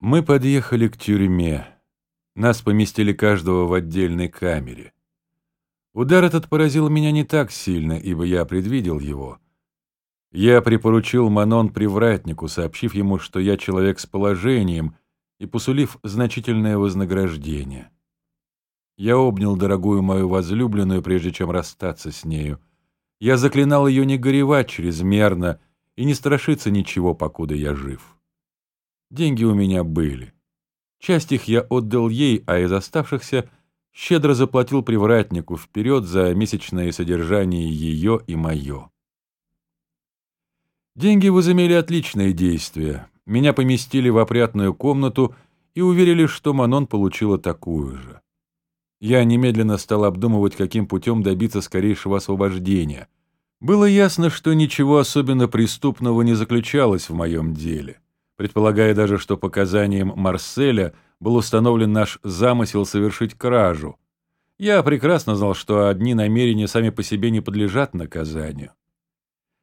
Мы подъехали к тюрьме. Нас поместили каждого в отдельной камере. Удар этот поразил меня не так сильно, ибо я предвидел его. Я припоручил Манон привратнику, сообщив ему, что я человек с положением, и посулив значительное вознаграждение. Я обнял дорогую мою возлюбленную, прежде чем расстаться с нею. Я заклинал ее не горевать чрезмерно и не страшиться ничего, покуда я жив. Деньги у меня были. Часть их я отдал ей, а из оставшихся щедро заплатил привратнику вперед за месячное содержание ее и мое. Деньги возымели отличное действие. Меня поместили в опрятную комнату и уверили, что Манон получила такую же. Я немедленно стал обдумывать, каким путем добиться скорейшего освобождения. Было ясно, что ничего особенно преступного не заключалось в моем деле предполагая даже, что показанием Марселя был установлен наш замысел совершить кражу. Я прекрасно знал, что одни намерения сами по себе не подлежат наказанию.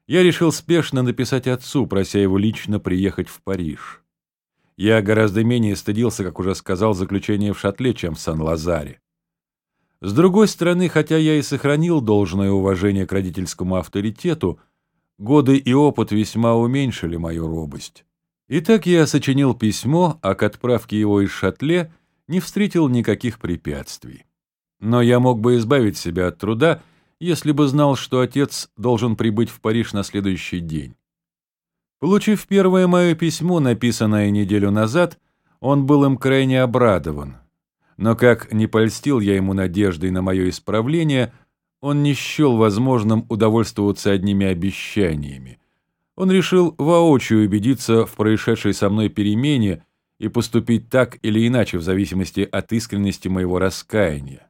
Я решил спешно написать отцу, прося его лично приехать в Париж. Я гораздо менее стыдился, как уже сказал, заключения в Шатле, чем в Сан-Лазаре. С другой стороны, хотя я и сохранил должное уважение к родительскому авторитету, годы и опыт весьма уменьшили мою робость. Итак, я сочинил письмо, а к отправке его из Шатле не встретил никаких препятствий. Но я мог бы избавить себя от труда, если бы знал, что отец должен прибыть в Париж на следующий день. Получив первое мое письмо, написанное неделю назад, он был им крайне обрадован. Но как не польстил я ему надеждой на мое исправление, он не счел возможным удовольствоваться одними обещаниями — он решил воочию убедиться в происшедшей со мной перемене и поступить так или иначе в зависимости от искренности моего раскаяния.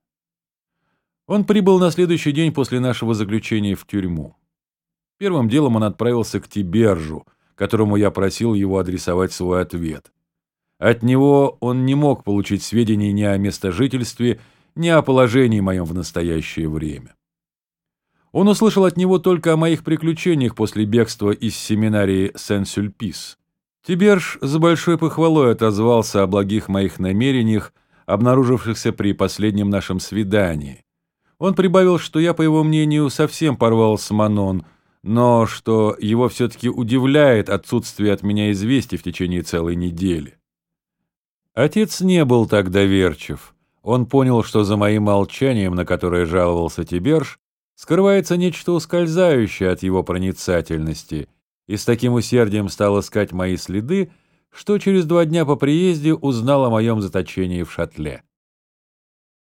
Он прибыл на следующий день после нашего заключения в тюрьму. Первым делом он отправился к Тибержу, которому я просил его адресовать свой ответ. От него он не мог получить сведений ни о местожительстве, ни о положении моем в настоящее время. Он услышал от него только о моих приключениях после бегства из семинарии Сен-Сюльпис. Тиберж с большой похвалой отозвался о благих моих намерениях, обнаружившихся при последнем нашем свидании. Он прибавил, что я, по его мнению, совсем порвал с Манон, но что его все-таки удивляет отсутствие от меня известий в течение целой недели. Отец не был так доверчив. Он понял, что за моим молчанием, на которое жаловался Тиберж, скрывается нечто ускользающее от его проницательности, и с таким усердием стал искать мои следы, что через два дня по приезде узнал о моем заточении в шатле.